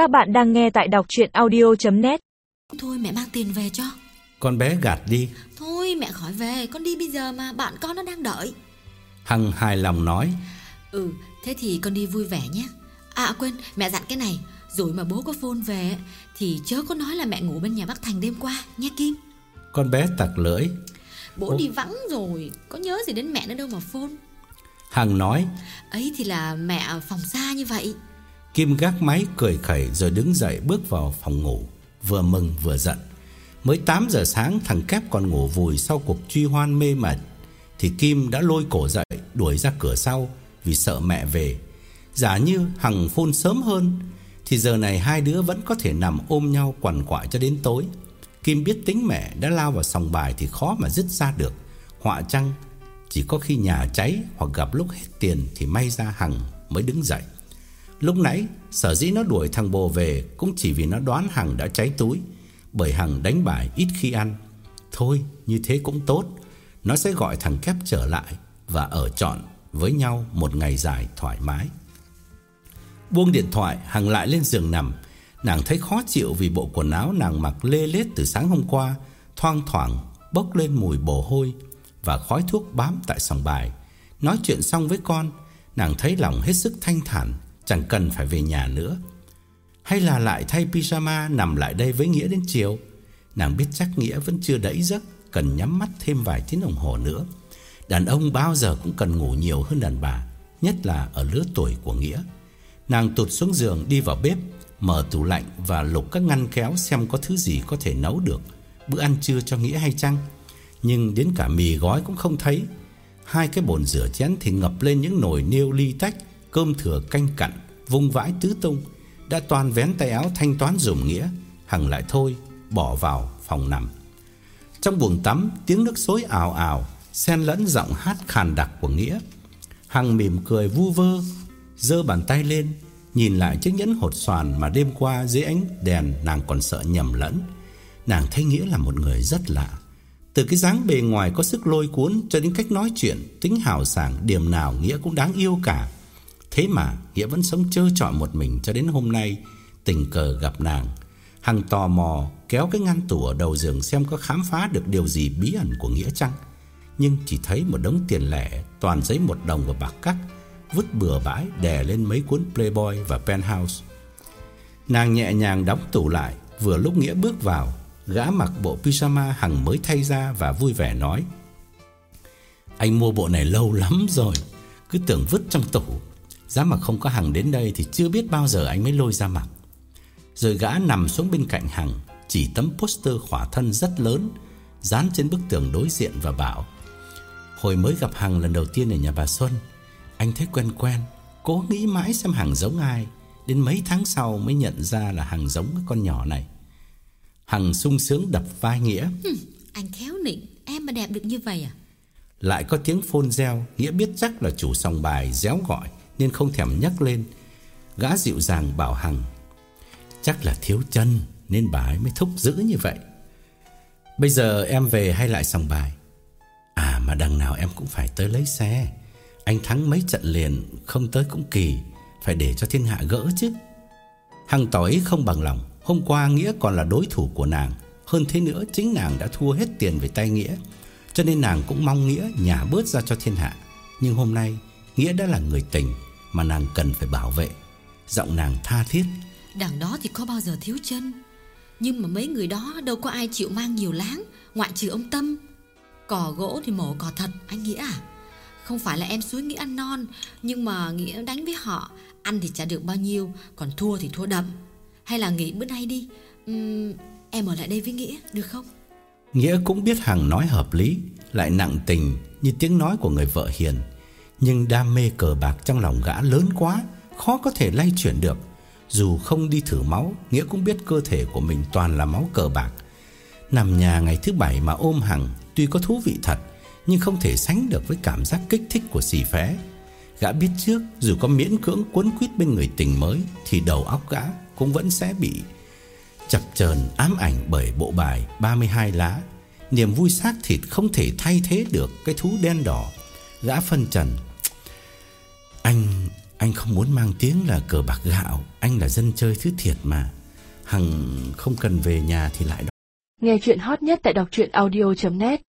Các bạn đang nghe tại đọc chuyện audio.net Thôi mẹ mang tiền về cho. Con bé gạt đi. Thôi mẹ khỏi về Con đi bây giờ mà bạn con nó đang đợi. Hằng hài lòng nói. Ừ thế thì con đi vui vẻ nhé. À quên mẹ dặn cái này. Rồi mà bố có phone về Thì chớ có nói là mẹ ngủ bên nhà bác Thành đêm qua Nha Kim. Con bé tặc lưỡi. Bố đi vắng rồi Có nhớ gì đến mẹ nữa đâu mà phone. Hằng nói. Ấy thì là mẹ phòng xa như vậy Kim gác máy cười khẩy rồi đứng dậy bước vào phòng ngủ, Vừa mừng vừa giận. Mới 8 giờ sáng, thằng Kép còn ngủ vùi sau cuộc truy hoan mê mệt Thì Kim đã lôi cổ dậy, đuổi ra cửa sau Vì sợ mẹ về. Giả như Hằng phun sớm hơn, Thì giờ này hai đứa vẫn có thể nằm ôm nhau quằn quại cho đến tối. Kim biết tính mẹ đã lao vào sòng bài thì khó mà dứt ra được. Họa chăng Chỉ có khi nhà cháy hoặc gặp lúc hết tiền Thì may ra Hằng mới đứng dậy. Lúc nãy, sở dĩ nó đuổi thằng bồ về Cũng chỉ vì nó đoán Hằng đã cháy túi. Bởi Hằng đánh bài ít khi ăn. Thôi, như thế cũng tốt. Nó sẽ gọi thằng Kép trở lại Và ở trọn với nhau một ngày dài thoải mái. Buông điện thoại, Hằng lại lên giường nằm. Nàng thấy khó chịu vì bộ quần áo nàng mặc lê lết từ sáng hôm qua, Thoang thoảng bốc lên mùi bồ hôi Và khói thuốc bám tại sòng bài. Nói chuyện xong với con, Nàng thấy lòng hết sức thanh thản. Chẳng cần phải về nhà nữa. Hay là lại thay pyjama nằm lại đây với Nghĩa đến chiều? Nàng biết chắc Nghĩa vẫn chưa đẫy giấc, Cần nhắm mắt thêm vài tiếng đồng hồ nữa. Đàn ông bao giờ cũng cần ngủ nhiều hơn đàn bà, Nhất là ở lứa tuổi của Nghĩa. Nàng tụt xuống giường đi vào bếp, Mở tủ lạnh và lục các ngăn kéo Xem có thứ gì có thể nấu được. Bữa ăn trưa cho Nghĩa hay chăng? Nhưng đến cả mì gói cũng không thấy. Hai cái bồn rửa chén thì ngập lên những nồi niêu ly tách Cơm thừa canh cặn Vung vãi tứ tung, Đã toàn vén tay áo thanh toán dùng Nghĩa, Hằng lại thôi, bỏ vào phòng nằm. Trong buồng tắm, Tiếng nước xối ào ào, Xen lẫn giọng hát khàn đặc của Nghĩa. Hằng mỉm cười vu vơ, giơ bàn tay lên, Nhìn lại chiếc nhẫn hột xoàn Mà đêm qua dưới ánh đèn Nàng còn sợ nhầm lẫn. Nàng thấy Nghĩa là một người rất lạ. Từ cái dáng bề ngoài có sức lôi cuốn Cho đến cách nói chuyện, Tính hào sảng, Điểm nào Nghĩa cũng đáng yêu cả. Thế mà Nghĩa vẫn sống trơ trọi một mình Cho đến hôm nay, Tình cờ gặp nàng. Hằng tò mò kéo cái ngăn tủ ở đầu giường Xem có khám phá được điều gì bí ẩn của Nghĩa chăng. Nhưng chỉ thấy một đống tiền lẻ, Toàn giấy một đồng và bạc cắt, Vứt bừa bãi đè lên mấy cuốn Playboy và Penthouse. Nàng nhẹ nhàng đóng tủ lại, Vừa lúc Nghĩa bước vào, Gã mặc bộ pyjama Hằng mới thay ra Và vui vẻ nói, Anh mua bộ này lâu lắm rồi, Cứ tưởng vứt trong tủ. Giá mà không có Hằng đến đây Thì chưa biết bao giờ anh mới lôi ra mặc Rồi gã nằm xuống bên cạnh Hằng Chỉ tấm poster khỏa thân rất lớn Dán trên bức tường đối diện và bảo Hồi mới gặp Hằng lần đầu tiên ở nhà bà Xuân Anh thấy quen quen Cố nghĩ mãi xem Hằng giống ai Đến mấy tháng sau mới nhận ra là Hằng giống cái con nhỏ này. Hằng sung sướng đập vai Nghĩa. Hừm, Anh khéo nịnh Em mà đẹp được như vậy à? Lại có tiếng phôn reo Nghĩa biết chắc là chủ sòng bài réo gọi nên không thèm nhắc lên. Gã dịu dàng bảo Hằng, Chắc là thiếu chân, Nên bà ấy mới thúc dữ như vậy. Bây giờ em về hay lại sòng bài? À mà đằng nào em cũng phải tới lấy xe. Anh thắng mấy trận liền, Không tới cũng kỳ, Phải để cho thiên hạ gỡ chứ. Hằng tỏ ý không bằng lòng. Hôm qua Nghĩa còn là đối thủ của nàng, Hơn thế nữa chính nàng đã thua hết tiền về tay Nghĩa, Cho nên nàng cũng mong Nghĩa nhả bớt ra cho thiên hạ. Nhưng hôm nay Nghĩa đã là người tình mà nàng cần phải bảo vệ. Giọng nàng tha thiết. Đằng đó thì có bao giờ thiếu chân Nhưng mà mấy người đó đâu có ai chịu mang nhiều láng Ngoại trừ ông Tâm. Cỏ gỗ thì mổ cỏ thật Anh Nghĩa à. Không phải là em suối Nghĩa ăn non Nhưng mà Nghĩa đánh với họ Ăn thì chả được bao nhiêu Còn thua thì thua đậm. Hay là nghỉ bữa nay đi Uhm, Em ở lại đây với Nghĩa được không? Nghĩa cũng biết Hằng nói hợp lý Lại nặng tình như tiếng nói của người vợ hiền nhưng đam mê cờ bạc trong lòng gã lớn quá, Khó có thể lay chuyển được. Dù không đi thử máu, Nghĩa cũng biết cơ thể của mình toàn là máu cờ bạc. Nằm nhà ngày thứ bảy mà ôm Hằng, Tuy có thú vị thật, Nhưng không thể sánh được với cảm giác kích thích của xì phé. Gã biết trước, Dù có miễn cưỡng quấn quýt bên người tình mới, Thì đầu óc gã cũng vẫn sẽ bị Chập chờn, ám ảnh bởi bộ bài 32 lá. Niềm vui xác thịt không thể thay thế được Cái thú đen đỏ. Gã phân trần anh Anh không muốn mang tiếng là cờ bạc gạo. Anh là dân chơi thứ thiệt mà. Hằng không cần về nhà thì lại đọc. Nghe chuyện hot nhất tại đọc audio.net